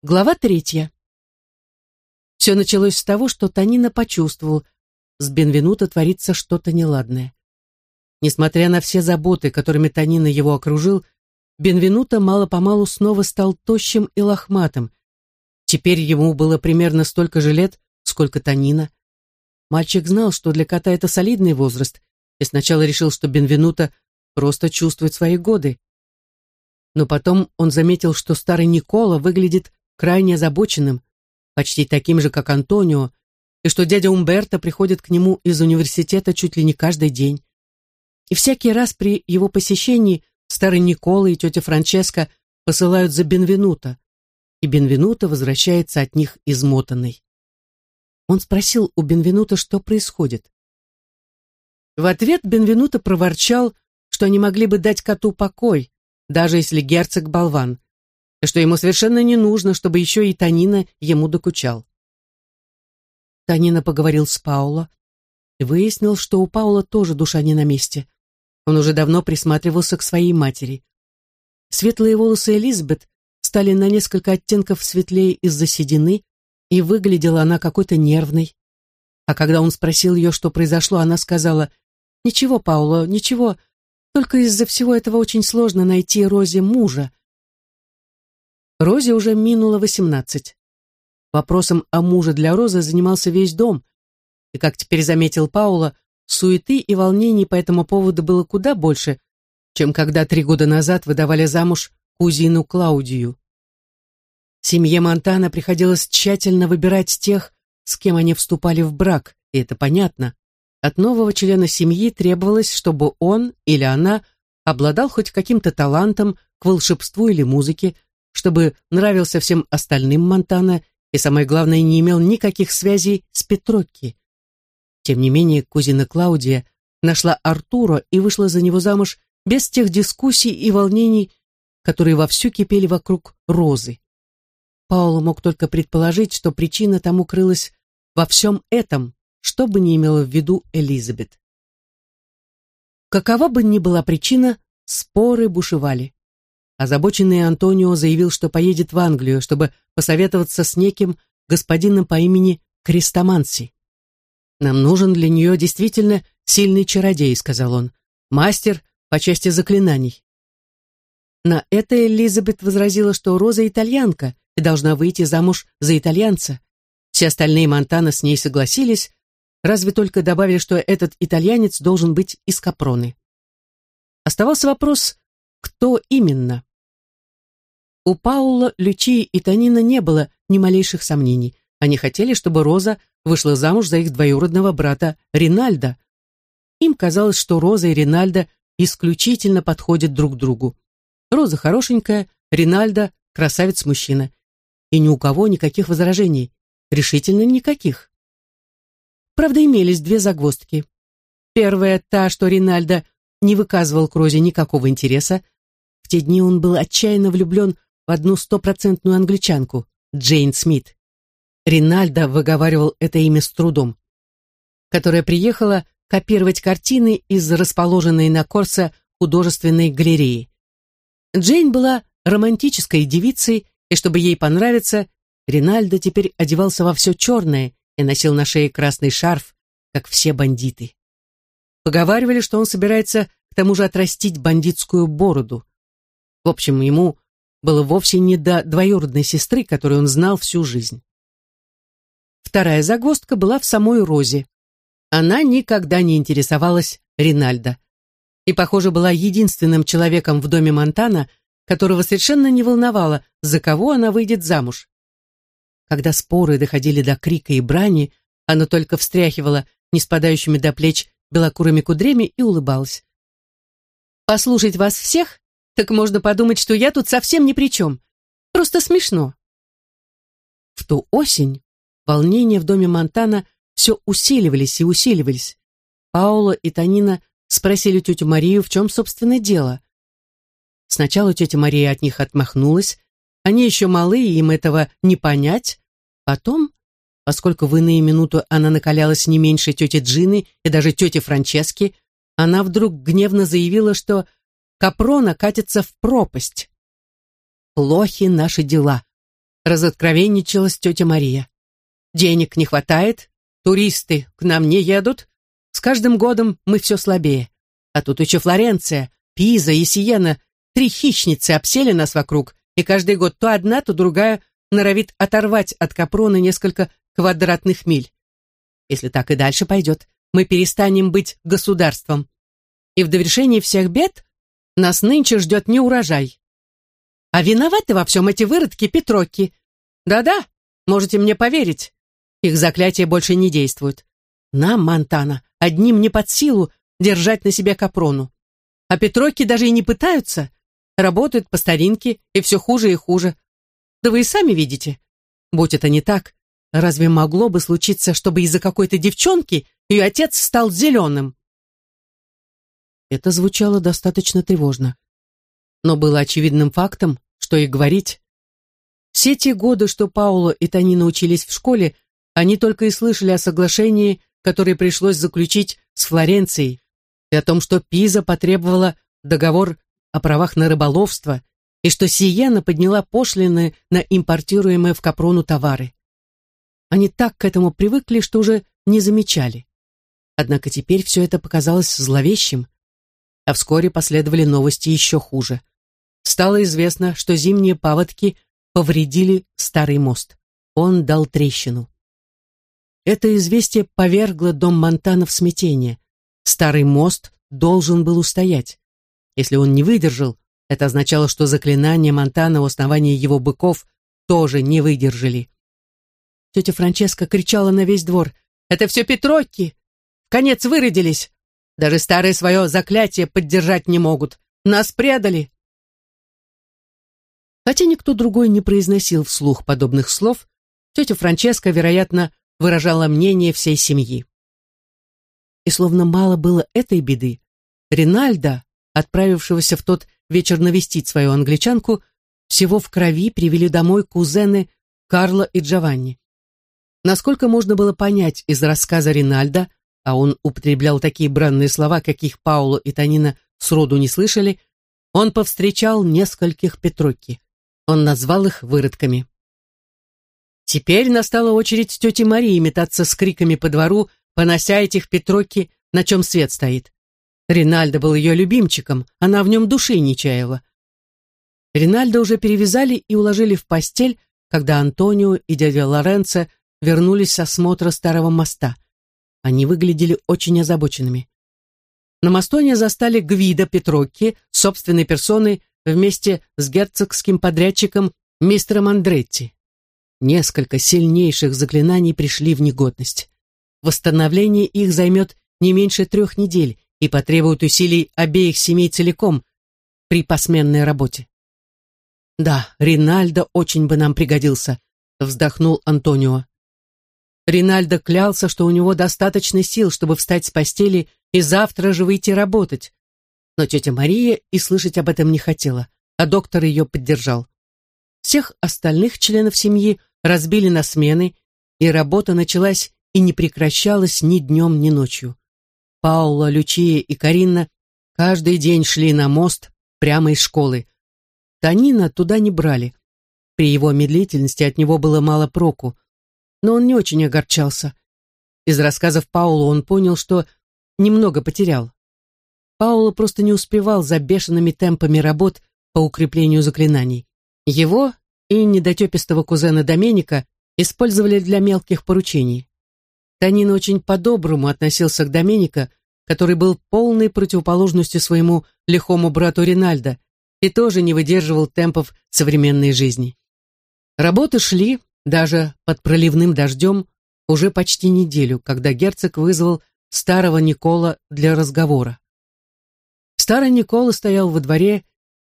Глава третья. Все началось с того, что Танина почувствовал, с Бенвенуто творится что-то неладное. Несмотря на все заботы, которыми Танина его окружил, Бенвенуто мало-помалу снова стал тощим и лохматым. Теперь ему было примерно столько же лет, сколько Танина. Мальчик знал, что для кота это солидный возраст, и сначала решил, что Бенвенуто просто чувствует свои годы. Но потом он заметил, что старый Никола выглядит крайне озабоченным, почти таким же, как Антонио, и что дядя Умберто приходит к нему из университета чуть ли не каждый день. И всякий раз при его посещении старый Никола и тетя Франческа посылают за Бенвенуто, и Бенвенуто возвращается от них измотанный. Он спросил у Бенвенуто, что происходит. В ответ Бенвенуто проворчал, что они могли бы дать коту покой, даже если герцог болван, что ему совершенно не нужно, чтобы еще и Танина ему докучал. Танина поговорил с Пауло и выяснил, что у Паула тоже душа не на месте. Он уже давно присматривался к своей матери. Светлые волосы Элизабет стали на несколько оттенков светлее из-за седины, и выглядела она какой-то нервной. А когда он спросил ее, что произошло, она сказала, «Ничего, Пауло, ничего, только из-за всего этого очень сложно найти Розе мужа. Розе уже минуло восемнадцать. Вопросом о муже для Розы занимался весь дом, и, как теперь заметил Паула, суеты и волнений по этому поводу было куда больше, чем когда три года назад выдавали замуж кузину Клаудию. Семье Монтана приходилось тщательно выбирать тех, с кем они вступали в брак, и это понятно. От нового члена семьи требовалось, чтобы он или она обладал хоть каким-то талантом к волшебству или музыке, чтобы нравился всем остальным Монтана и, самое главное, не имел никаких связей с Петрокки. Тем не менее, кузина Клаудия нашла Артура и вышла за него замуж без тех дискуссий и волнений, которые вовсю кипели вокруг Розы. Пауло мог только предположить, что причина тому крылась во всем этом, что бы ни имела в виду Элизабет. Какова бы ни была причина, споры бушевали. Озабоченный Антонио заявил, что поедет в Англию, чтобы посоветоваться с неким господином по имени Крестоманси. «Нам нужен для нее действительно сильный чародей», — сказал он, «мастер по части заклинаний». На это Элизабет возразила, что Роза итальянка и должна выйти замуж за итальянца. Все остальные Монтана с ней согласились, разве только добавили, что этот итальянец должен быть из Капроны. Оставался вопрос, кто именно. У Паула, Лючии и Танина не было ни малейших сомнений. Они хотели, чтобы Роза вышла замуж за их двоюродного брата Ринальда. Им казалось, что Роза и Ринальда исключительно подходят друг другу. Роза хорошенькая, Ринальда красавец-мужчина. И ни у кого никаких возражений. Решительно никаких. Правда, имелись две загвоздки. Первая та, что Ринальда не выказывал к Розе никакого интереса. В те дни он был отчаянно влюблен в одну стопроцентную англичанку, Джейн Смит. Ринальдо выговаривал это имя с трудом, которая приехала копировать картины из расположенной на Корсо художественной галереи. Джейн была романтической девицей, и чтобы ей понравиться, Ринальдо теперь одевался во все черное и носил на шее красный шарф, как все бандиты. Поговаривали, что он собирается к тому же отрастить бандитскую бороду. В общем, ему было вовсе не до двоюродной сестры, которую он знал всю жизнь. Вторая загвоздка была в самой Розе. Она никогда не интересовалась Ринальдо и, похоже, была единственным человеком в доме Монтана, которого совершенно не волновало, за кого она выйдет замуж. Когда споры доходили до крика и брани, она только встряхивала не спадающими до плеч белокурыми кудрями и улыбалась. «Послушать вас всех так можно подумать, что я тут совсем ни при чем. Просто смешно. В ту осень волнения в доме Монтана все усиливались и усиливались. Паула и Танина спросили тетю Марию, в чем, собственно, дело. Сначала тетя Мария от них отмахнулась. Они еще малы, им этого не понять. Потом, поскольку в иные минуту она накалялась не меньше тети Джины и даже тети Франчески, она вдруг гневно заявила, что Капрона катится в пропасть. Плохи наши дела. разоткровенничалась тетя Мария. «Денег не хватает, туристы к нам не едут, с каждым годом мы все слабее. А тут еще Флоренция, Пиза и Сиена, три хищницы обсели нас вокруг, и каждый год то одна, то другая норовит оторвать от Капрона несколько квадратных миль. Если так и дальше пойдет, мы перестанем быть государством. И в довершении всех бед нас нынче ждет неурожай. А виноваты во всем эти выродки Петроки. Да-да, можете мне поверить. Их заклятия больше не действуют. Нам, Монтана, одним не под силу держать на себе Капрону. А Петроки даже и не пытаются. Работают по старинке, и все хуже и хуже. Да вы и сами видите. Будь это не так, разве могло бы случиться, чтобы из-за какой-то девчонки ее отец стал зеленым? Это звучало достаточно тревожно. Но было очевидным фактом, что и говорить. Все те годы, что Паула и Танина учились в школе, они только и слышали о соглашении, которое пришлось заключить с Флоренцией, и о том, что Пиза потребовала договор о правах на рыболовство, и что Сиена подняла пошлины на импортируемые в Капрону товары. Они так к этому привыкли, что уже не замечали. Однако теперь все это показалось зловещим, а вскоре последовали новости еще хуже. Стало известно, что зимние паводки повредили старый мост. Он дал трещину. Это известие повергло дом Монтана в смятение. Старый мост должен был устоять. Если он не выдержал, это означало, что заклинания Монтана у основания его быков тоже не выдержали. Тетя Франческа кричала на весь двор. «Это все Петрокки! В конец выродились! Даже старое свое заклятие поддержать не могут! Нас предали!» Хотя никто другой не произносил вслух подобных слов, тетя Франческа, вероятно, выражала мнение всей семьи. И словно мало было этой беды, Ринальдо, отправившегося в тот вечер навестить свою англичанку, всего в крови привели домой кузены Карла и Джованни. Насколько можно было понять из рассказа Ринальда, а он употреблял такие бранные слова, каких Пауло и Танина сроду не слышали, он повстречал нескольких Петроки. Он назвал их выродками. Теперь настала очередь тети Марии метаться с криками по двору, понося этих Петроки, на чем свет стоит. Ринальдо был ее любимчиком, она в нем души не чаяла. Ринальдо уже перевязали и уложили в постель, когда Антонио и дядя Лоренцо вернулись с осмотра старого моста. Они выглядели очень озабоченными. На мосту они застали Гвида Петрокки собственной персоной вместе с герцогским подрядчиком мистером Андретти. Несколько сильнейших заклинаний пришли в негодность. Восстановление их займет не меньше трех недель, и потребуют усилий обеих семей целиком при посменной работе. «Да, Ринальдо очень бы нам пригодился», — вздохнул Антонио. Ринальдо клялся, что у него достаточно сил, чтобы встать с постели и завтра же выйти работать. Но тетя Мария и слышать об этом не хотела, а доктор ее поддержал. Всех остальных членов семьи разбили на смены, и работа началась и не прекращалась ни днем, ни ночью. Паула, Лючия и Карина каждый день шли на мост прямо из школы. Танина туда не брали. При его медлительности от него было мало проку, но он не очень огорчался. Из рассказов Паула он понял, что немного потерял. Паула просто не успевал за бешеными темпами работ по укреплению заклинаний. Его и недотепистого кузена Доменика использовали для мелких поручений. Танин очень по-доброму относился к Доменико, который был полной противоположностью своему лихому брату Ринальдо и тоже не выдерживал темпов современной жизни. Работы шли, даже под проливным дождем, уже почти неделю, когда герцог вызвал старого Никола для разговора. Старый Никола стоял во дворе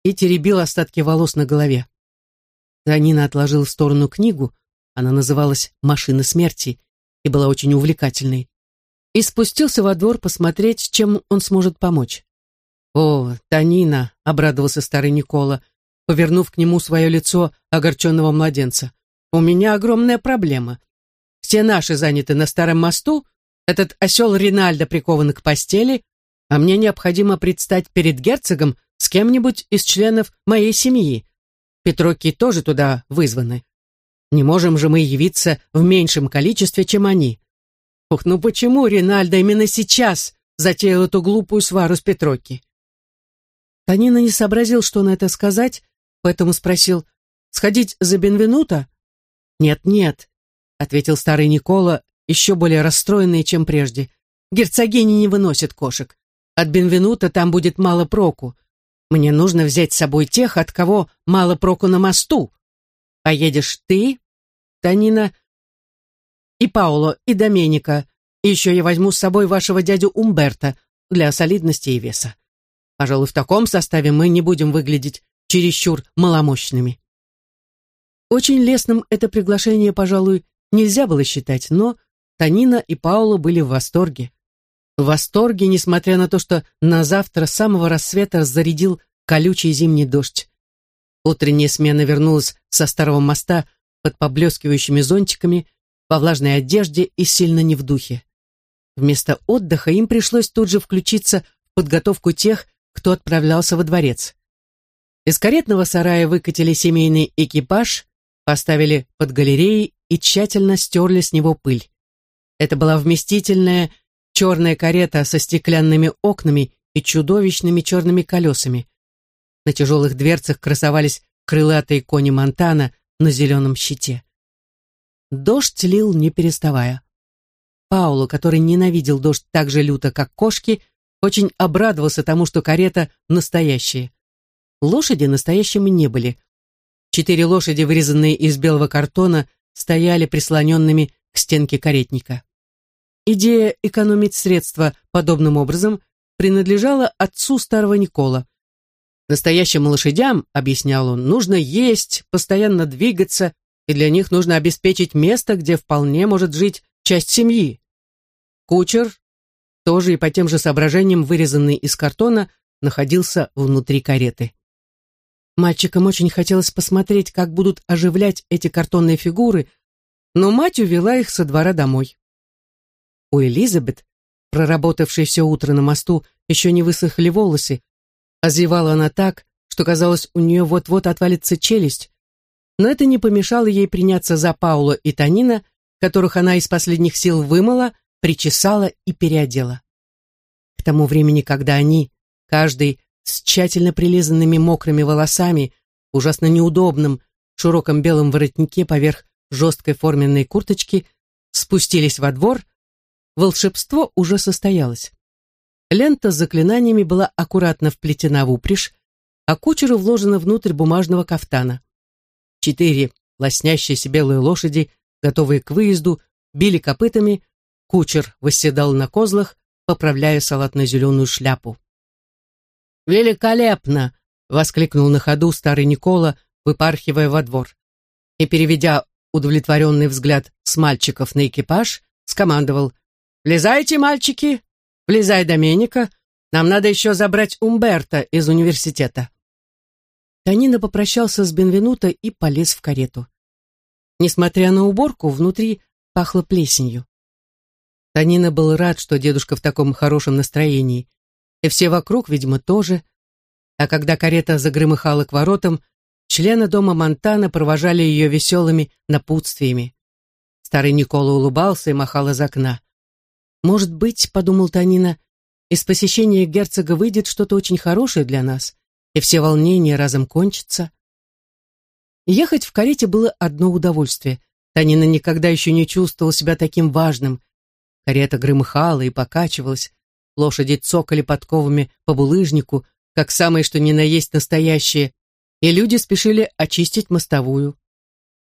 и теребил остатки волос на голове. Танина отложил в сторону книгу, она называлась «Машина смерти», и была очень увлекательной, и спустился во двор посмотреть, чем он сможет помочь. «О, Танина!» — обрадовался старый Никола, повернув к нему свое лицо огорченного младенца. «У меня огромная проблема. Все наши заняты на старом мосту, этот осел Ринальдо прикован к постели, а мне необходимо предстать перед герцогом с кем-нибудь из членов моей семьи. Петроки тоже туда вызваны. Не можем же мы явиться в меньшем количестве, чем они. Ух, ну почему Ринальдо именно сейчас затеял эту глупую свару с Петрокки? Танина не сообразил, что на это сказать, поэтому спросил, «Сходить за Бенвенуто?» «Нет-нет», — ответил старый Никола, еще более расстроенный, чем прежде. «Герцогини не выносят кошек. От Бенвенута там будет мало проку. Мне нужно взять с собой тех, от кого мало проку на мосту. Поедешь ты, Танина, и Пауло, и Доменика, еще я возьму с собой вашего дядю Умберта для солидности и веса. Пожалуй, в таком составе мы не будем выглядеть чересчур маломощными. Очень лестным это приглашение, пожалуй, нельзя было считать, но Танина и Пауло были в восторге. В восторге, несмотря на то, что на завтра с самого рассвета зарядил колючий зимний дождь. Утренняя смена вернулась со старого моста под поблескивающими зонтиками, во влажной одежде и сильно не в духе. Вместо отдыха им пришлось тут же включиться в подготовку тех, кто отправлялся во дворец. Из каретного сарая выкатили семейный экипаж, поставили под галереей и тщательно стерли с него пыль. Это была вместительная черная карета со стеклянными окнами и чудовищными черными колесами. На тяжелых дверцах красовались крылатые кони Монтана на зеленом щите. Дождь лил не переставая. Пауло, который ненавидел дождь так же люто, как кошки, очень обрадовался тому, что карета настоящая. Лошади настоящими не были. Четыре лошади, вырезанные из белого картона, стояли прислоненными к стенке каретника. Идея экономить средства подобным образом принадлежала отцу старого Никола. Настоящим лошадям, объяснял он, нужно есть, постоянно двигаться, и для них нужно обеспечить место, где вполне может жить часть семьи. Кучер, тоже и по тем же соображениям вырезанный из картона, находился внутри кареты. Мальчикам очень хотелось посмотреть, как будут оживлять эти картонные фигуры, но мать увела их со двора домой. У Элизабет, проработавшей все утро на мосту, еще не высохли волосы, Озевала она так, что казалось, у нее вот-вот отвалится челюсть, но это не помешало ей приняться за Паула и Танина, которых она из последних сил вымыла, причесала и переодела. К тому времени, когда они, каждый с тщательно прилизанными мокрыми волосами, ужасно неудобным, широком белом воротнике поверх жесткой форменной курточки, спустились во двор, волшебство уже состоялось. Лента с заклинаниями была аккуратно вплетена в упряжь, а кучеру вложена внутрь бумажного кафтана. Четыре лоснящиеся белые лошади, готовые к выезду, били копытами, кучер восседал на козлах, поправляя салатно-зеленую шляпу. «Великолепно!» — воскликнул на ходу старый Никола, выпархивая во двор. И, переведя удовлетворенный взгляд с мальчиков на экипаж, скомандовал «Влезайте, мальчики, Влезай, Доменика, нам надо еще забрать Умберто из университета. Танина попрощался с Бенвенуто и полез в карету. Несмотря на уборку, внутри пахло плесенью. Танина был рад, что дедушка в таком хорошем настроении, и все вокруг, видимо, тоже. А когда карета загромыхала к воротам, члены дома Монтана провожали ее веселыми напутствиями. Старый Никола улыбался и махал из окна. «Может быть, — подумал Танина, — из посещения герцога выйдет что-то очень хорошее для нас, и все волнения разом кончатся». Ехать в карете было одно удовольствие. Танина никогда еще не чувствовала себя таким важным. Карета громыхала и покачивалась, лошади цокали подковами по булыжнику, как самые что ни на есть настоящие, и люди спешили очистить мостовую.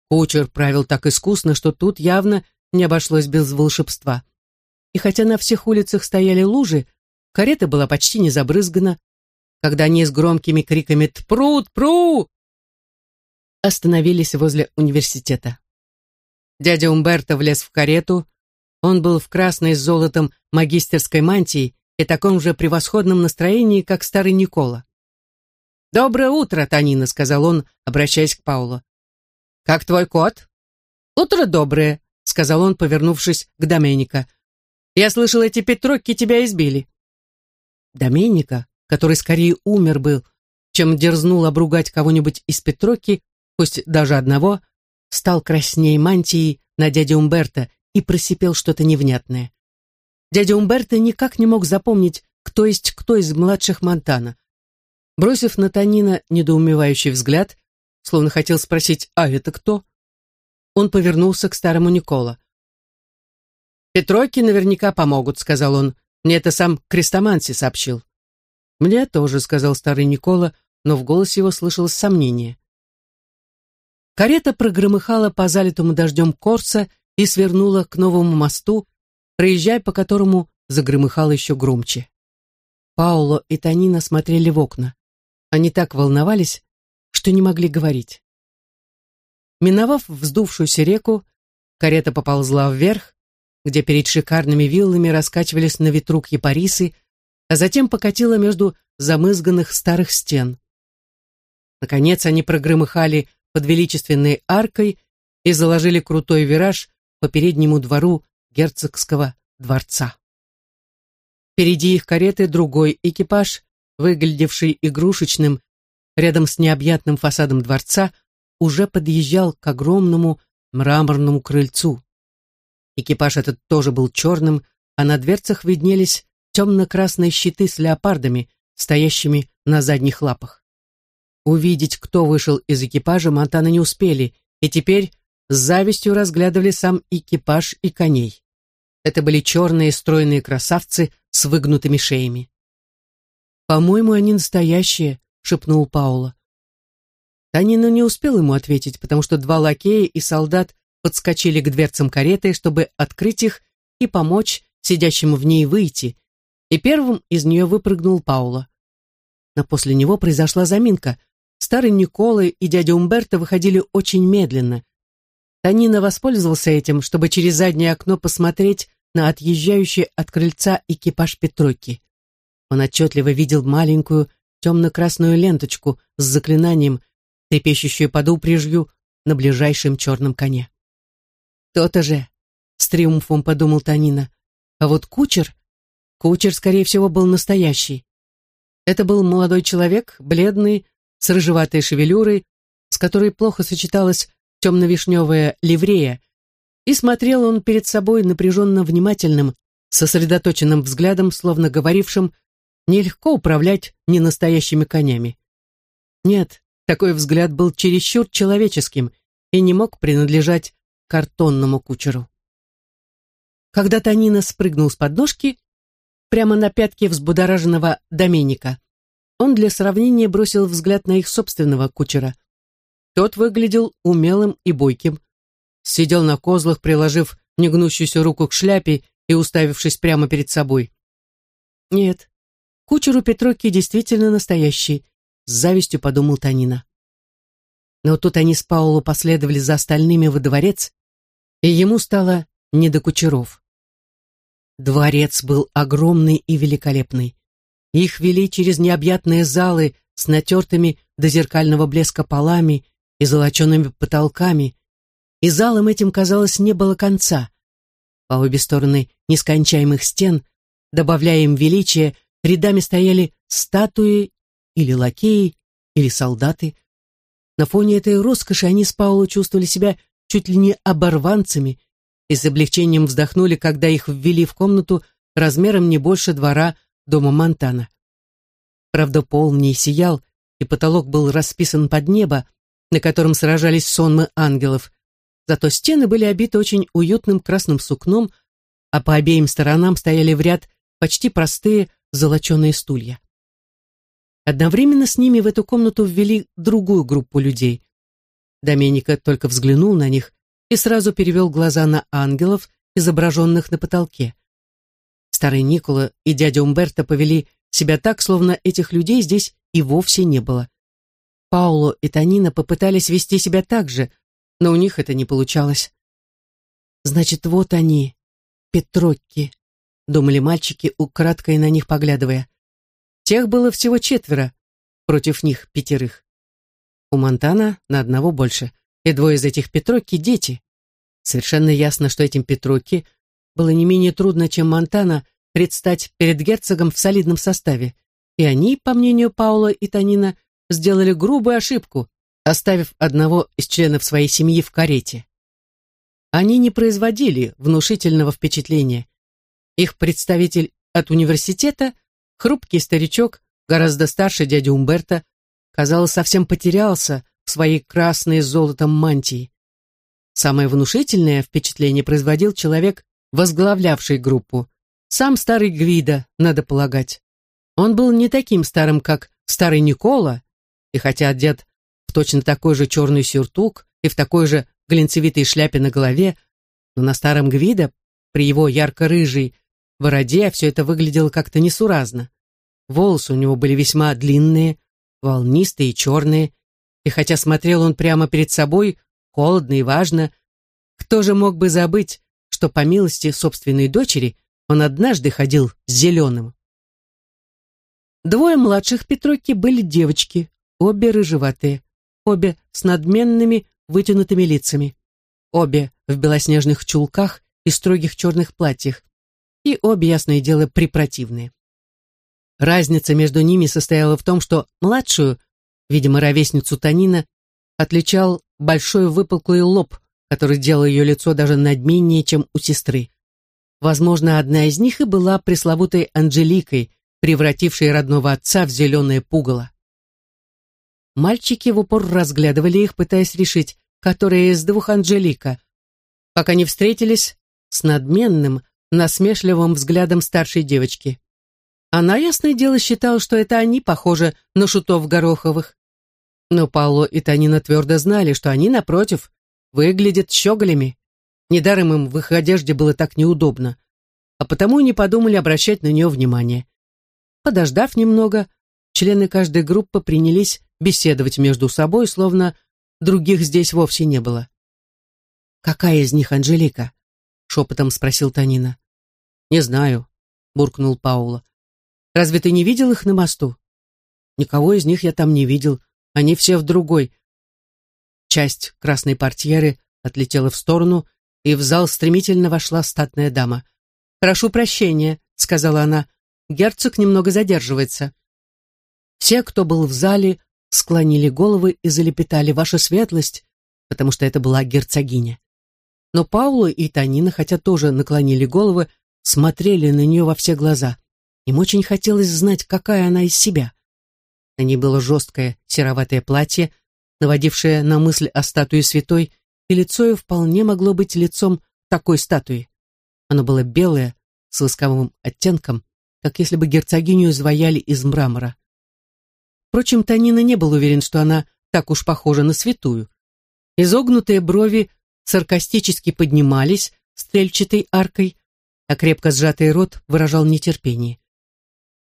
Кучер правил так искусно, что тут явно не обошлось без волшебства и хотя на всех улицах стояли лужи, карета была почти не забрызгана. Когда они с громкими криками «Тпру! Тпру!» остановились возле университета. Дядя Умберто влез в карету. Он был в красной с золотом магистерской мантии и таком же превосходном настроении, как старый Никола. «Доброе утро, Танина», — сказал он, обращаясь к Паулу. «Как твой кот?» «Утро доброе», — сказал он, повернувшись к Доменико. Я слышал, эти Петроки тебя избили. Доменика, который скорее умер был, чем дерзнул обругать кого-нибудь из Петроки, пусть даже одного, стал красней мантии на дядю Умберто и просипел что-то невнятное. Дядя Умберто никак не мог запомнить, кто есть кто из младших Монтана. Бросив на Танина недоумевающий взгляд, словно хотел спросить «А это кто?», он повернулся к старому Никола. «Петроки наверняка помогут», — сказал он. «Мне это сам Крестоманси сообщил». «Мне тоже», — сказал старый Никола, но в голосе его слышалось сомнение. Карета прогромыхала по залитому дождем Корса и свернула к новому мосту, проезжая по которому загромыхало еще громче. Пауло и Танина смотрели в окна. Они так волновались, что не могли говорить. Миновав вздувшуюся реку, карета поползла вверх, где перед шикарными виллами раскачивались на ветру кипарисы, а затем покатила между замызганных старых стен. Наконец они прогромыхали под величественной аркой и заложили крутой вираж по переднему двору герцогского дворца. Впереди их кареты другой экипаж, выглядевший игрушечным, рядом с необъятным фасадом дворца, уже подъезжал к огромному мраморному крыльцу. Экипаж этот тоже был черным, а на дверцах виднелись темно-красные щиты с леопардами, стоящими на задних лапах. Увидеть, кто вышел из экипажа, Монтана не успели, и теперь завистью разглядывали сам экипаж и коней. Это были черные стройные красавцы с выгнутыми шеями. «По-моему, они настоящие», — шепнул Паула. Танина не успел ему ответить, потому что два лакея и солдат подскочили к дверцам кареты, чтобы открыть их и помочь сидящему в ней выйти, и первым из нее выпрыгнул Паула. Но после него произошла заминка. Старый Никола и дядя Умберто выходили очень медленно. Танина воспользовался этим, чтобы через заднее окно посмотреть на отъезжающий от крыльца экипаж Петройки. Он отчетливо видел маленькую темно-красную ленточку с заклинанием, трепещущую под упряжью на ближайшем черном коне. «То-то же!» — с триумфом подумал Танина. А вот кучер... Кучер, скорее всего, был настоящий. Это был молодой человек, бледный, с рыжеватой шевелюрой, с которой плохо сочеталась темно-вишневая ливрея, и смотрел он перед собой напряженно внимательным, сосредоточенным взглядом, словно говорившим «нелегко управлять ненастоящими конями». Нет, такой взгляд был чересчур человеческим и не мог принадлежать картонному кучеру. Когда Танина спрыгнул с подножки, прямо на пятки взбудораженного Доменика, он для сравнения бросил взгляд на их собственного кучера. Тот выглядел умелым и бойким. Сидел на козлах, приложив негнущуюся руку к шляпе и уставившись прямо перед собой. Нет, кучер у Петроки действительно настоящий, с завистью подумал Танина. Но тут они с Паулу последовали за остальными во дворец, и ему стало не до кучеров. Дворец был огромный и великолепный. Их вели через необъятные залы с натертыми до зеркального блеска полами и золочеными потолками, и залам этим, казалось, не было конца. По обе стороны нескончаемых стен, добавляя им величие, рядами стояли статуи или лакеи, или солдаты. На фоне этой роскоши они с Пауло чувствовали себя чуть ли не оборванцами и с облегчением вздохнули, когда их ввели в комнату размером не больше двора дома Монтана. Правда, пол не сиял, и потолок был расписан под небо, на котором сражались сонмы ангелов, зато стены были обиты очень уютным красным сукном, а по обеим сторонам стояли в ряд почти простые золоченые стулья. Одновременно с ними в эту комнату ввели другую группу людей. Доменика только взглянул на них и сразу перевел глаза на ангелов, изображенных на потолке. Старый Никола и дядя Умберто повели себя так, словно этих людей здесь и вовсе не было. Пауло и Танина попытались вести себя так же, но у них это не получалось. «Значит, вот они, Петрокки», — думали мальчики, украдкой на них поглядывая. Тех было всего четверо, против них пятерых. У Монтана на одного больше, и двое из этих Петроки — дети. Совершенно ясно, что этим Петроки было не менее трудно, чем Монтана, предстать перед герцогом в солидном составе, и они, по мнению Паула и Танина, сделали грубую ошибку, оставив одного из членов своей семьи в карете. Они не производили внушительного впечатления. Их представитель от университета, хрупкий старичок, гораздо старше дяди Умберта, казалось, совсем потерялся в своей красной с золотом мантии. Самое внушительное впечатление производил человек, возглавлявший группу. Сам старый Гвида, надо полагать. Он был не таким старым, как старый Никола, и хотя одет в точно такой же черный сюртук и в такой же глинцевитой шляпе на голове, но на старом Гвида, при его ярко-рыжей бороде, все это выглядело как-то несуразно. Волосы у него были весьма длинные, волнистые и черные, и хотя смотрел он прямо перед собой, холодно и важно, кто же мог бы забыть, что по милости собственной дочери он однажды ходил с зеленым. Двое младших Петрокки были девочки, обе рыжеватые, обе с надменными вытянутыми лицами, обе в белоснежных чулках и строгих черных платьях, и обе, ясное дело, припротивные. Разница между ними состояла в том, что младшую, видимо, ровесницу Танина, отличал большой выпуклый лоб, который делал ее лицо даже надменнее, чем у сестры. Возможно, одна из них и была пресловутой Анжеликой, превратившей родного отца в зеленое пугало. Мальчики в упор разглядывали их, пытаясь решить, которая из двух Анжелика, пока не встретились с надменным, насмешливым взглядом старшей девочки. Она, ясное дело, считала, что это они похожи на шутов Гороховых. Но Пауло и Танина твердо знали, что они, напротив, выглядят щеголями. Недаром им в их одежде было так неудобно, а потому не подумали обращать на нее внимание. Подождав немного, члены каждой группы принялись беседовать между собой, словно других здесь вовсе не было. «Какая из них Анжелика?» — шепотом спросил Танина. «Не знаю», — буркнул Паула. Разве ты не видел их на мосту? Никого из них я там не видел. Они все в другой. Часть красной портьеры отлетела в сторону, и в зал стремительно вошла статная дама. «Прошу прощения», — сказала она. «Герцог немного задерживается». Все, кто был в зале, склонили головы и залепетали «Ваша светлость», потому что это была герцогиня. Но Паула и Танина, хотя тоже наклонили головы, смотрели на нее во все глаза. Им очень хотелось знать, какая она из себя. На ней было жесткое сероватое платье, наводившее на мысль о статуе святой, и лицо ее вполне могло быть лицом такой статуи. Оно было белое, с восковым оттенком, как если бы герцогиню изваяли из мрамора. Впрочем, Танина не был уверен, что она так уж похожа на святую. Изогнутые брови саркастически поднимались стрельчатой аркой, а крепко сжатый рот выражал нетерпение.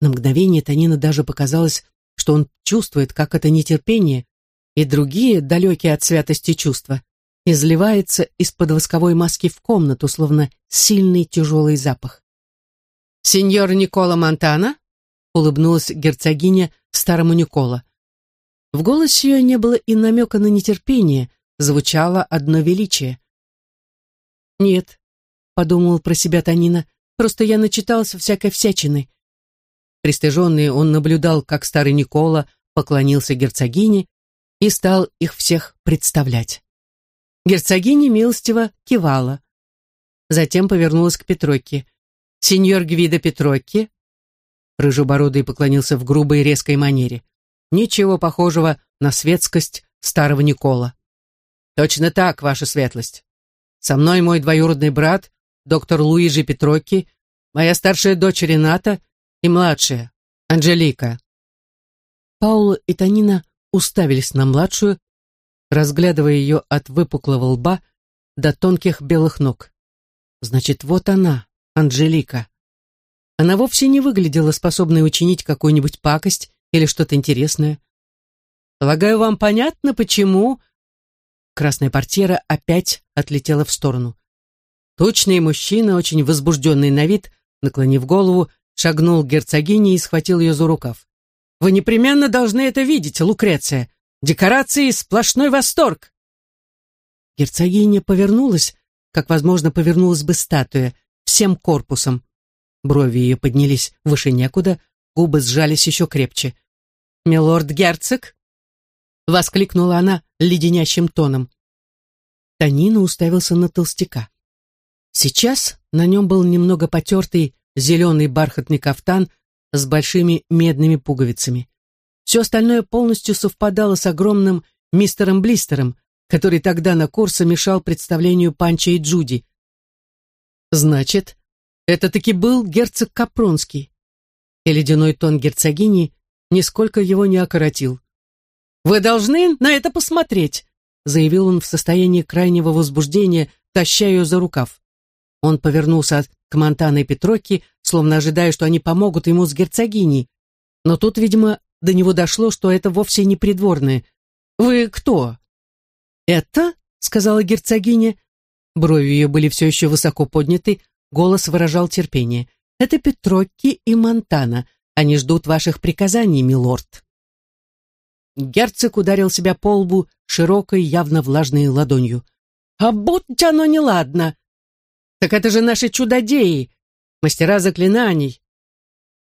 На мгновение Танина даже показалось, что он чувствует, как это нетерпение и другие, далекие от святости чувства, изливается из-под восковой маски в комнату, словно сильный тяжелый запах. «Сеньор Никола Монтана?» — улыбнулась герцогиня старому Никола. В голосе ее не было и намека на нетерпение, звучало одно величие. «Нет», — подумал про себя Танина, — «просто я начитался всякой всячины. Пристыженный, он наблюдал, как старый Никола поклонился герцогине и стал их всех представлять. Герцогиня милостиво кивала. Затем повернулась к Петрокке. «Сеньор Гвида Петрокки?» Рыжебородый поклонился в грубой резкой манере. Ничего похожего на светскость старого Никола. «Точно так, ваша светлость. Со мной мой двоюродный брат, доктор Луиджи Петрокки, моя старшая дочь Рената и младшая, Анжелика. Паула и Танина уставились на младшую, разглядывая ее от выпуклого лба до тонких белых ног. Значит, вот она, Анжелика. Она вовсе не выглядела способной учинить какую-нибудь пакость или что-то интересное. Полагаю, вам понятно, почему... Красная портьера опять отлетела в сторону. Точный мужчина, очень возбужденный на вид, наклонив голову, шагнул к герцогине и схватил ее за рукав. «Вы непременно должны это видеть, Лукреция! Декорации — сплошной восторг!» Герцогиня повернулась, как, возможно, повернулась бы статуя, всем корпусом. Брови ее поднялись выше некуда, губы сжались еще крепче. «Милорд-герцог!» — воскликнула она, леденящим тоном. Танина уставился на толстяка. Сейчас на нем был немного потертый зеленый бархатный кафтан с большими медными пуговицами. Все остальное полностью совпадало с огромным мистером Блистером, который тогда на курсе мешал представлению Панча и Джуди. Значит, это таки был герцог Капронский. И ледяной тон герцогини нисколько его не окоротил. «Вы должны на это посмотреть», заявил он в состоянии крайнего возбуждения, таща ее за рукав. Он повернулся к Монтане и Петроке, словно ожидая, что они помогут ему с герцогиней. Но тут, видимо, до него дошло, что это вовсе не придворные. «Вы кто?» «Это?» — сказала герцогиня. Брови ее были все еще высоко подняты, голос выражал терпение. «Это Петрокки и Монтана. Они ждут ваших приказаний, милорд». Герцог ударил себя по лбу широкой, явно влажной ладонью. «А будь оно неладно! Так это же наши чудодеи, мастера заклинаний.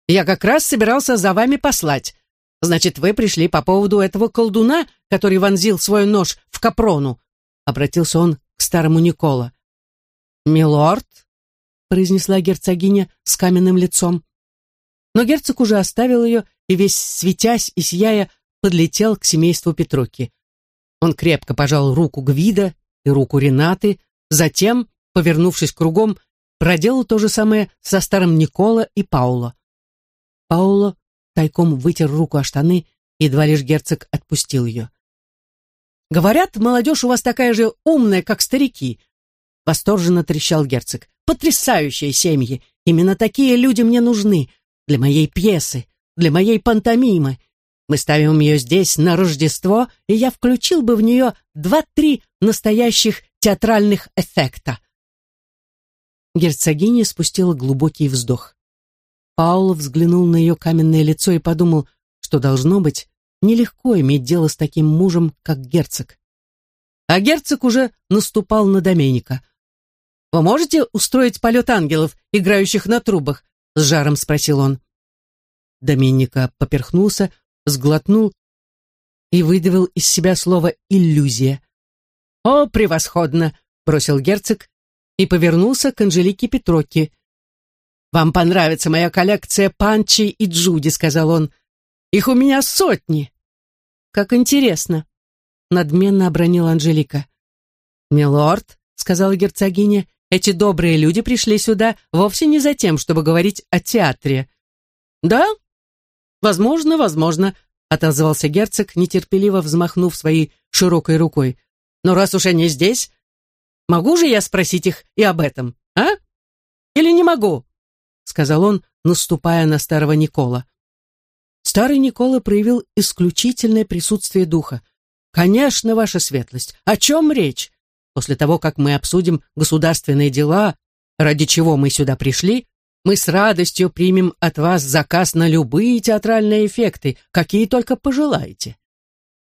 Я как раз собирался за вами послать. Значит, вы пришли по поводу этого колдуна, который вонзил свой нож в капрону?» Обратился он к старому Никола. «Милорд?» — произнесла герцогиня с каменным лицом. Но герцог уже оставил ее и, весь светясь и сияя, подлетел к семейству Петроки. Он крепко пожал руку Гвида и руку Ренаты, затем, повернувшись кругом, проделал то же самое со старым Никола и Пауло. Пауло тайком вытер руку о штаны, едва лишь герцог отпустил ее. «Говорят, молодежь у вас такая же умная, как старики», — восторженно трещал герцог. «Потрясающие семьи! Именно такие люди мне нужны для моей пьесы, для моей пантомимы. Мы ставим ее здесь на Рождество, и я включил бы в нее два-три настоящих театральных эффекта». Герцогиня спустила глубокий вздох. Паул взглянул на ее каменное лицо и подумал, что должно быть нелегко иметь дело с таким мужем, как герцог. А герцог уже наступал на Доменика. «Вы можете устроить полет ангелов, играющих на трубах?» — с жаром спросил он. Доменика поперхнулся, сглотнул и выдавил из себя слово «иллюзия». «О, превосходно!» — бросил герцог и повернулся к Анжелике Петрокке. «Вам понравится моя коллекция Панчи и Джуди», — сказал он. «Их у меня сотни». «Как интересно», — надменно обронила Анжелика. «Милорд», — сказала герцогиня, — «эти добрые люди пришли сюда вовсе не за тем, чтобы говорить о театре». «Да? Возможно, возможно», — отозвался герцог, нетерпеливо взмахнув своей широкой рукой. «Но раз уж они здесь, могу же я спросить их и об этом, а? Или не могу?» сказал он, наступая на старого Никола. Старый Никола проявил исключительное присутствие духа. «Конечно, ваша светлость. О чем речь? После того, как мы обсудим государственные дела, ради чего мы сюда пришли, мы с радостью примем от вас заказ на любые театральные эффекты, какие только пожелаете».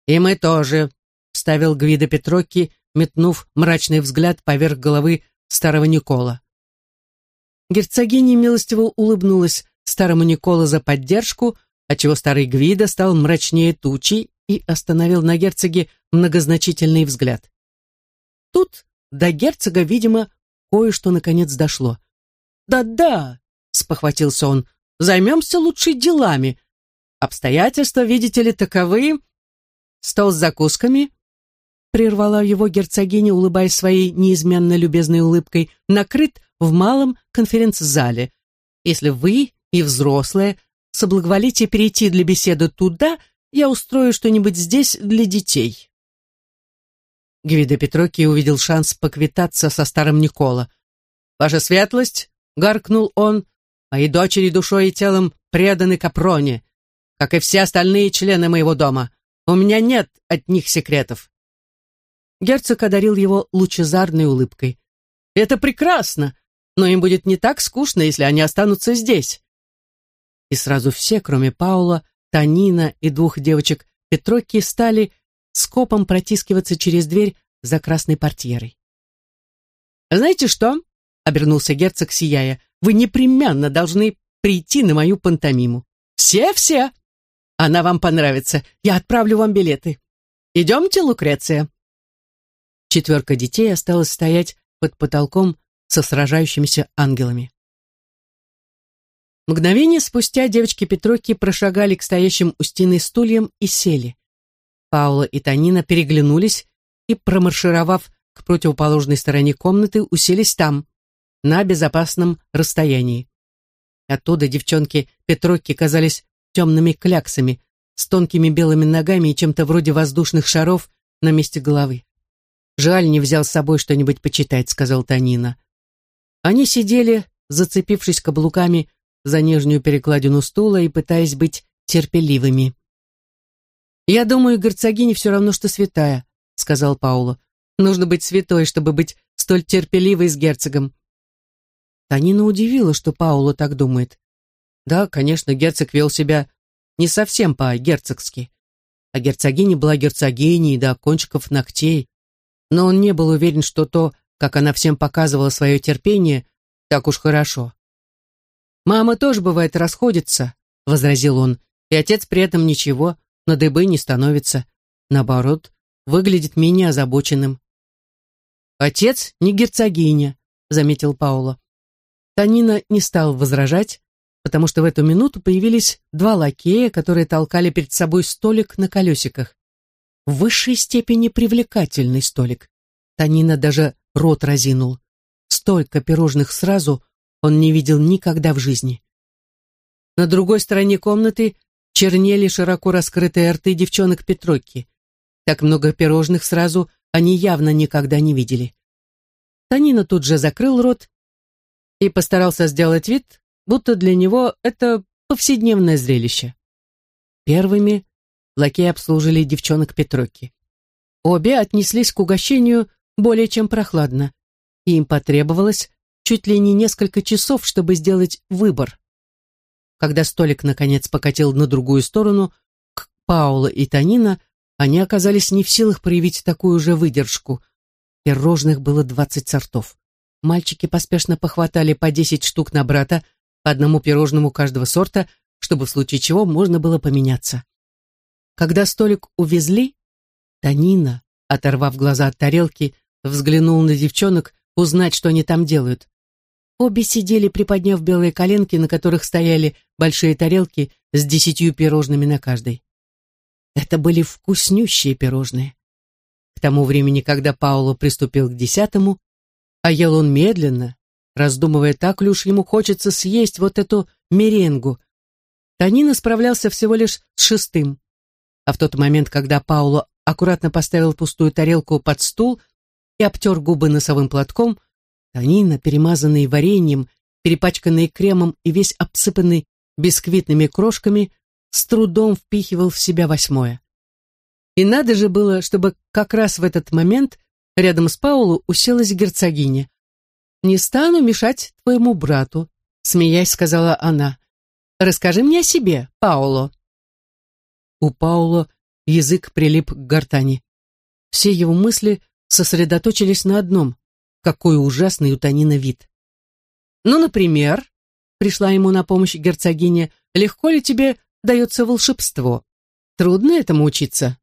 «И мы тоже», — вставил Гвида Петрокки, метнув мрачный взгляд поверх головы старого Никола. Герцогиня милостиво улыбнулась старому Никола за поддержку, отчего старый Гвида стал мрачнее тучи и остановил на герцоге многозначительный взгляд. Тут до герцога, видимо, кое-что наконец дошло. «Да-да», — спохватился он, — «займемся лучше делами. Обстоятельства, видите ли, таковы. Стол с закусками, прервала его герцогиня, улыбаясь своей неизменно любезной улыбкой, накрыт в малом конференц-зале. Если вы и взрослые соблаговолите перейти для беседы туда, я устрою что-нибудь здесь для детей. Гвида Петроки увидел шанс поквитаться со старым Никола. «Ваша светлость!» — гаркнул он. «Мои дочери душой и телом преданы Капроне, как и все остальные члены моего дома. У меня нет от них секретов. Герцог одарил его лучезарной улыбкой. «Это прекрасно, но им будет не так скучно, если они останутся здесь». И сразу все, кроме Паула, Танина и двух девочек Петроки, стали скопом протискиваться через дверь за красной портьерой. «Знаете что?» — обернулся герцог, сияя. «Вы непременно должны прийти на мою пантомиму. Все-все! Она вам понравится. Я отправлю вам билеты. Идемте, Лукреция. Четверка детей осталась стоять под потолком со сражающимися ангелами. Мгновение спустя девочки Петроки прошагали к стоящим у стены стульям и сели. Паула и Танина переглянулись и, промаршировав к противоположной стороне комнаты, уселись там, на безопасном расстоянии. Оттуда девчонки Петроки казались темными кляксами, с тонкими белыми ногами и чем-то вроде воздушных шаров на месте головы. «Жаль, не взял с собой что-нибудь почитать», — сказал Танина. Они сидели, зацепившись каблуками за нижнюю перекладину стула и пытаясь быть терпеливыми. «Я думаю, герцогиня все равно, что святая», — сказал Пауло. «Нужно быть святой, чтобы быть столь терпеливой с герцогом». Танина удивила, что Пауло так думает. Да, конечно, герцог вел себя не совсем по-герцогски. А герцогиня была герцогиней до кончиков ногтей. Но он не был уверен, что то, как она всем показывала свое терпение, так уж хорошо. «Мама тоже, бывает, расходится», — возразил он, «и отец при этом ничего, на дыбы не становится. Наоборот, выглядит менее озабоченным». «Отец не герцогиня», — заметил Пауло. Танина не стал возражать, потому что в эту минуту появились два лакея, которые толкали перед собой столик на колесиках. В высшей степени привлекательный столик. Танина даже рот разинул. Столько пирожных сразу он не видел никогда в жизни. На другой стороне комнаты чернели широко раскрытые рты девчонок Петрокки. Так много пирожных сразу они явно никогда не видели. Танина тут же закрыл рот и постарался сделать вид, будто для него это повседневное зрелище. Первыми лакеи обслужили девчонок Петрокки. Обе отнеслись к угощению более чем прохладно, и им потребовалось чуть ли не несколько часов, чтобы сделать выбор. Когда столик, наконец, покатил на другую сторону, к Паула и Танина, они оказались не в силах проявить такую же выдержку. Пирожных было двадцать сортов. Мальчики поспешно похватали по десять штук на брата, по одному пирожному каждого сорта, чтобы в случае чего можно было поменяться. Когда столик увезли, Танина, оторвав глаза от тарелки, взглянул на девчонок, узнать, что они там делают. Обе сидели, приподняв белые коленки, на которых стояли большие тарелки с десятью пирожными на каждой. Это были вкуснющие пирожные. К тому времени, когда Пауло приступил к десятому, а ел он медленно, раздумывая, так ли уж ему хочется съесть вот эту меренгу. Танина справлялся всего лишь с шестым. А в тот момент, когда Пауло аккуратно поставил пустую тарелку под стул и обтер губы носовым платком, Танина, перемазанный вареньем, перепачканный кремом и весь обсыпанный бисквитными крошками, с трудом впихивал в себя восьмое. И надо же было, чтобы как раз в этот момент рядом с Паулу уселась герцогиня. «Не стану мешать твоему брату», — смеясь сказала она. «Расскажи мне о себе, Пауло». У Пауло язык прилип к гортани. Все его мысли сосредоточились на одном — какой ужасный у Танина вид. «Ну, например», — пришла ему на помощь герцогиня, «легко ли тебе дается волшебство? Трудно этому учиться?»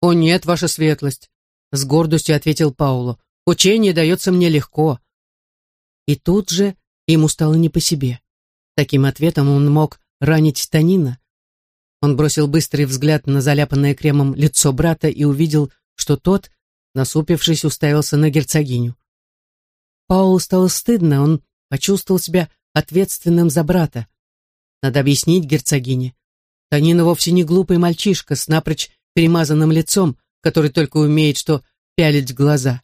«О нет, ваша светлость», — с гордостью ответил Пауло. Учение дается мне легко. И тут же ему стало не по себе. Таким ответом он мог ранить Танина. Он бросил быстрый взгляд на заляпанное кремом лицо брата и увидел, что тот, насупившись, уставился на герцогиню. Паулу стало стыдно, он почувствовал себя ответственным за брата. Надо объяснить герцогине. Танина вовсе не глупый мальчишка с напрочь перемазанным лицом, который только умеет что пялить глаза.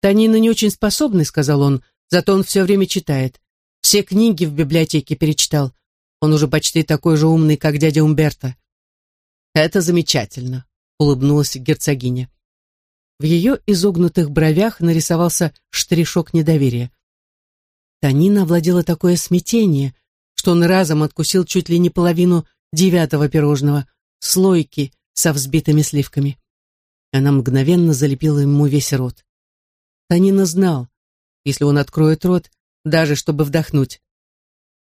«Танина не очень способный», — сказал он, — «зато он все время читает. Все книги в библиотеке перечитал. Он уже почти такой же умный, как дядя Умберто». «Это замечательно», — улыбнулась герцогиня. В ее изогнутых бровях нарисовался штришок недоверия. Танина овладела такое смятение, что он разом откусил чуть ли не половину девятого пирожного, слойки со взбитыми сливками. Она мгновенно залепила ему весь рот. Танина знал, если он откроет рот, даже чтобы вдохнуть.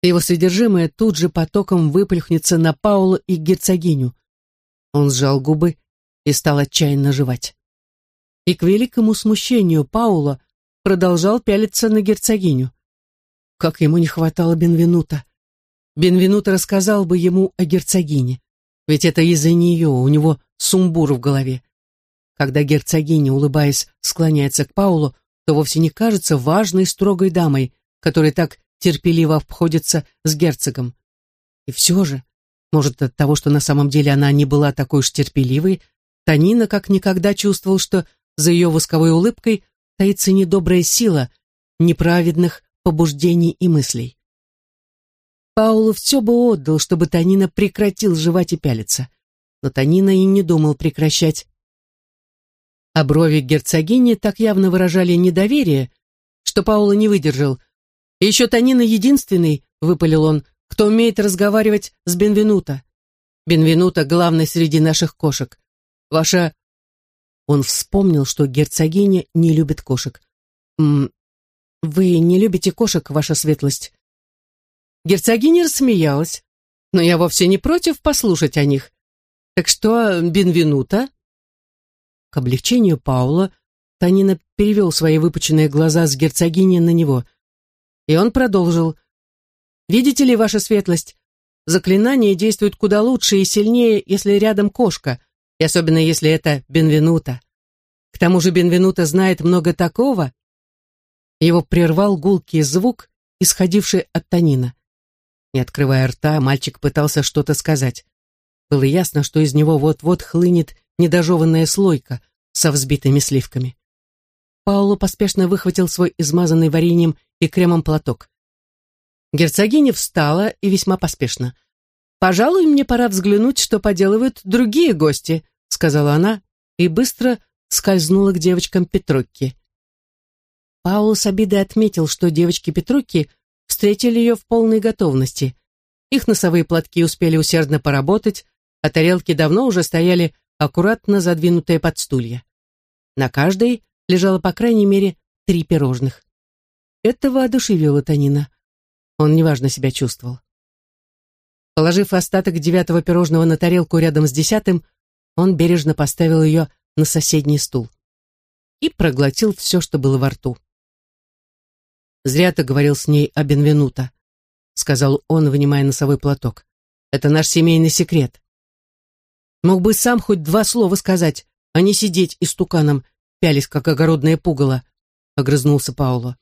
Его содержимое тут же потоком выплюхнется на Паула и герцогиню. Он сжал губы и стал отчаянно жевать. И к великому смущению Паула продолжал пялиться на герцогиню. Как ему не хватало Бенвенута. Бенвенуто рассказал бы ему о герцогине. Ведь это из-за нее у него сумбур в голове. Когда герцогиня, улыбаясь, склоняется к Паулу, то вовсе не кажется важной строгой дамой, которая так терпеливо обходится с герцогом. И все же, может, от того, что на самом деле она не была такой уж терпеливой, Танина как никогда чувствовал, что за ее восковой улыбкой таится недобрая сила неправедных побуждений и мыслей. Паулу все бы отдал, чтобы Танина прекратил жевать и пялиться. Но Танина и не думал прекращать. А брови герцогини так явно выражали недоверие, что Паула не выдержал. еще Танина единственный, выпалил он, кто умеет разговаривать с Бенвенуто. Бенвенуто главный среди наших кошек. Ваша... Он вспомнил, что герцогиня не любит кошек. «М «Вы не любите кошек, ваша светлость?» Герцогиня рассмеялась, но я вовсе не против послушать о них. Так что, Бенвенута? К облегчению Паула Танина перевел свои выпученные глаза с герцогини на него. И он продолжил. «Видите ли, ваша светлость, заклинание действует куда лучше и сильнее, если рядом кошка, и особенно если это Бенвенута. К тому же Бенвенута знает много такого». Его прервал гулкий звук, исходивший от Танина. Не открывая рта, мальчик пытался что-то сказать. Было ясно, что из него вот-вот хлынет недожеванная слойка со взбитыми сливками. Пауло поспешно выхватил свой измазанный вареньем и кремом платок. Герцогиня встала и весьма поспешно. «Пожалуй, мне пора взглянуть, что поделывают другие гости», сказала она и быстро скользнула к девочкам Петрокки. Пауло с обидой отметил, что девочки Петрокки встретили ее в полной готовности. Их носовые платки успели усердно поработать, а тарелки давно уже стояли аккуратно задвинутые под стулья. На каждой лежало по крайней мере три пирожных. Это воодушевило Танина. Он неважно себя чувствовал. Положив остаток девятого пирожного на тарелку рядом с десятым, он бережно поставил ее на соседний стул и проглотил все, что было во рту. «Зря ты говорил с ней о Бенвенуто», — сказал он, вынимая носовой платок. «Это наш семейный секрет». «Мог бы сам хоть два слова сказать, а не сидеть истуканом, пялись, как огородное пугало», — огрызнулся Пауло.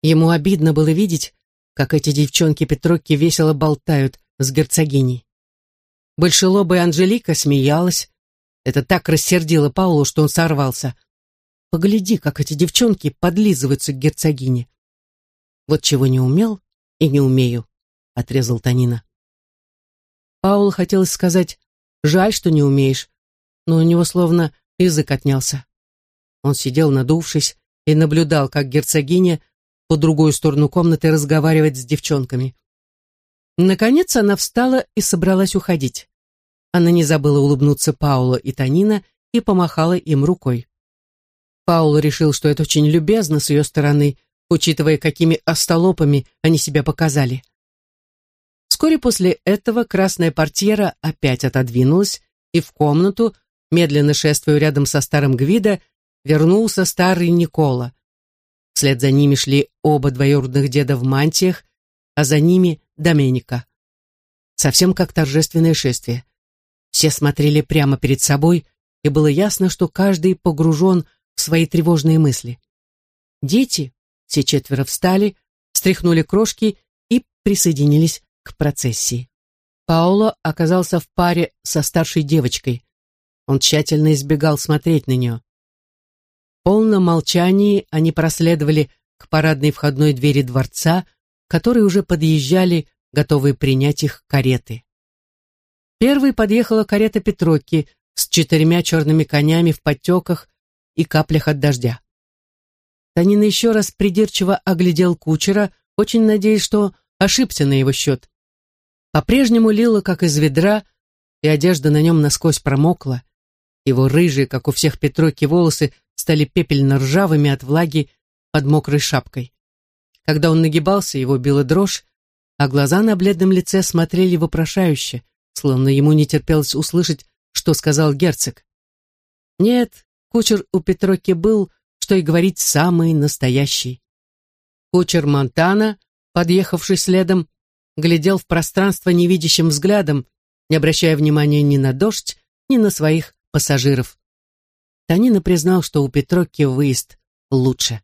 Ему обидно было видеть, как эти девчонки Петрокки весело болтают с герцогиней. Большелобая Анжелика смеялась. Это так рассердило Паулу, что он сорвался. «Погляди, как эти девчонки подлизываются к герцогине». Вот чего не умел и не умею, отрезал Танина. Паул хотел сказать, жаль, что не умеешь, но у него словно язык отнялся. Он сидел, надувшись, и наблюдал, как герцогиня по другую сторону комнаты разговаривает с девчонками. Наконец она встала и собралась уходить. Она не забыла улыбнуться Паулу и Танина и помахала им рукой. Паул решил, что это очень любезно с ее стороны, учитывая, какими остолопами они себя показали. Вскоре после этого красная портьера опять отодвинулась, и в комнату, медленно шествуя рядом со старым Гвида, вернулся старый Никола. Вслед за ними шли оба двоюродных деда в мантиях, а за ними Доменика. Совсем как торжественное шествие. Все смотрели прямо перед собой, и было ясно, что каждый погружен в свои тревожные мысли. Дети, все четверо встали, стряхнули крошки и присоединились к процессии. Пауло оказался в паре со старшей девочкой. Он тщательно избегал смотреть на нее. В полном молчании они проследовали к парадной входной двери дворца, которые уже подъезжали, готовые принять их кареты. Первой подъехала карета Петрокки с четырьмя черными конями в подтеках и каплях от дождя. Танин еще раз придирчиво оглядел кучера, очень надеясь, что ошибся на его счет. По-прежнему лило, как из ведра, и одежда на нем насквозь промокла. Его рыжие, как у всех Петроки, волосы стали пепельно-ржавыми от влаги под мокрой шапкой. Когда он нагибался, его била дрожь, а глаза на бледном лице смотрели вопрошающе, словно ему не терпелось услышать, что сказал герцог. Нет, кучер у Петрокки был, что и говорить, самый настоящий. Кучер Монтана, подъехавший следом, глядел в пространство невидящим взглядом, не обращая внимания ни на дождь, ни на своих пассажиров. Танина признал, что у Петрокки выезд лучше.